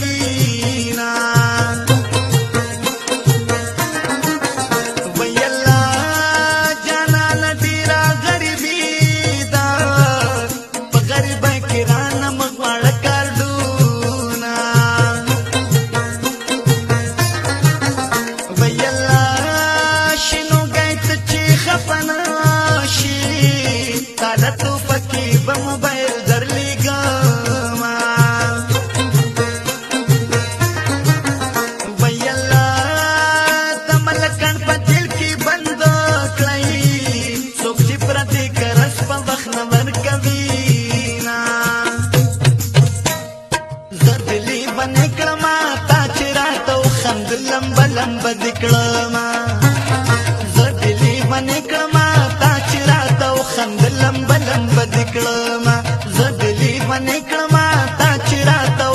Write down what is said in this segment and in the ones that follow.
Thank ما تا چرته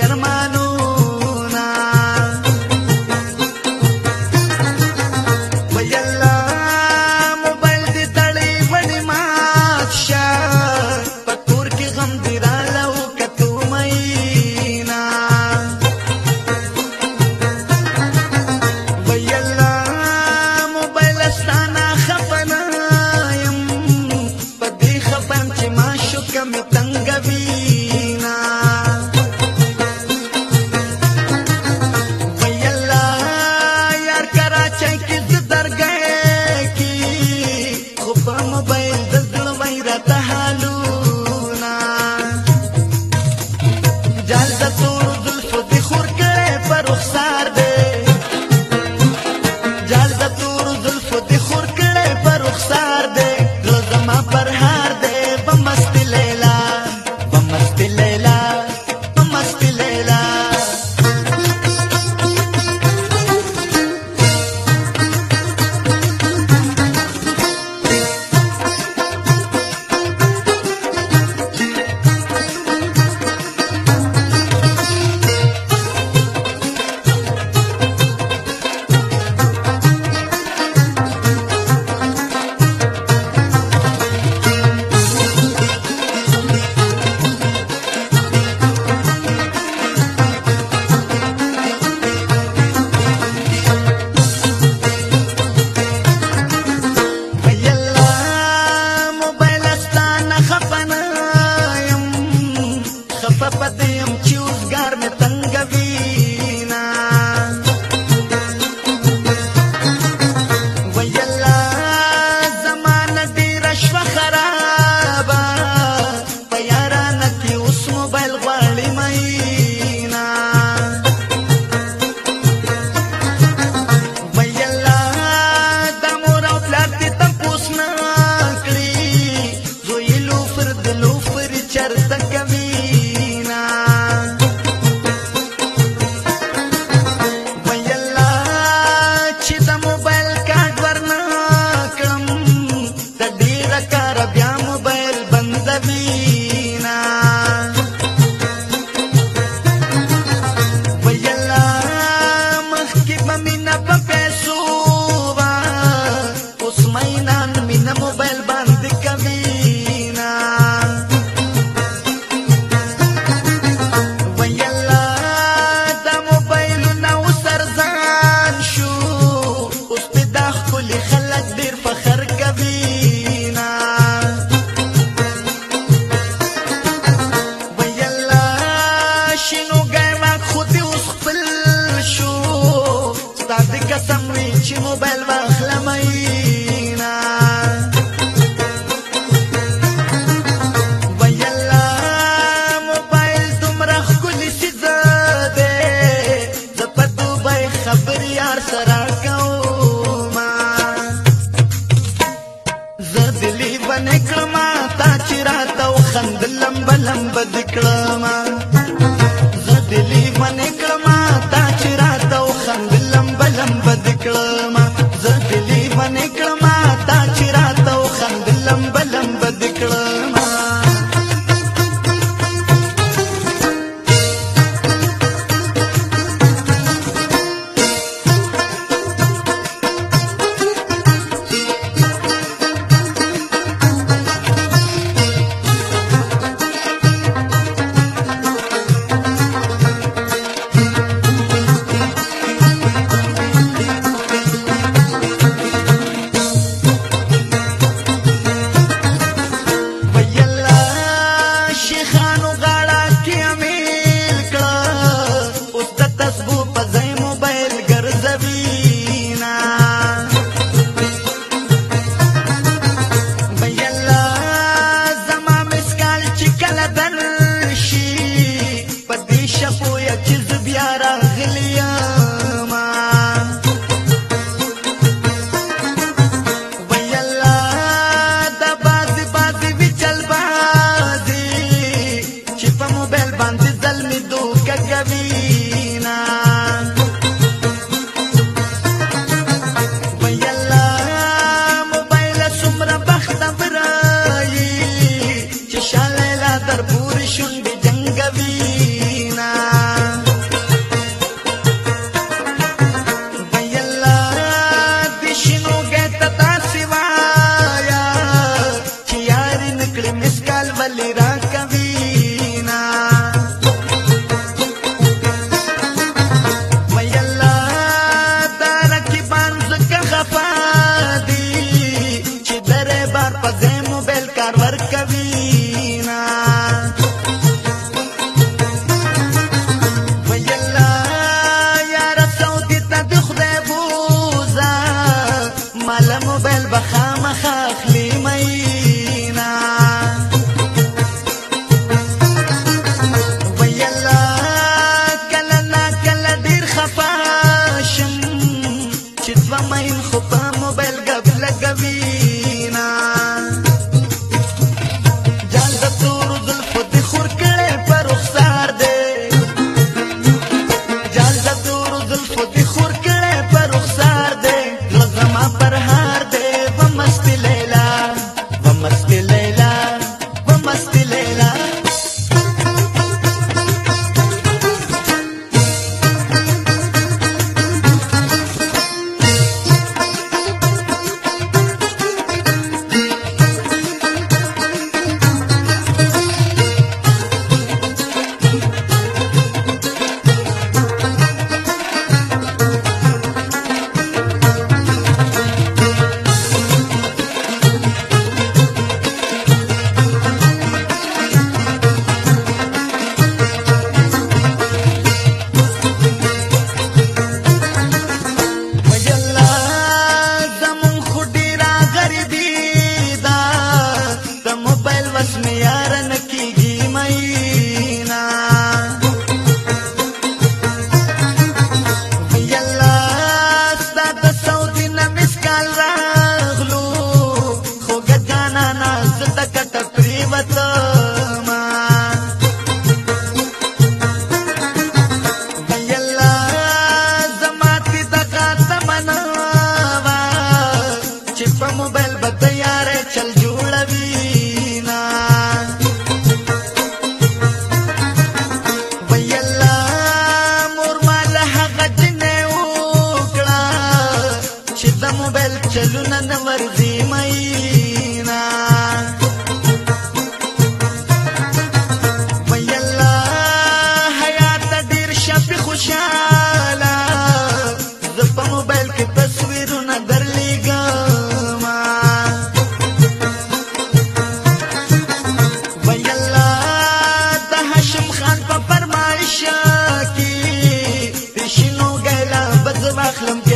Hermano چې د موبایل چلونه نه ورځي مینا وای الله حیات ډیر شپ خوشاله د په موبایل کې تصویرونه درلېګم وای الله د هاشم خان په فرمایشه کې پښینو ګلا بز واخلم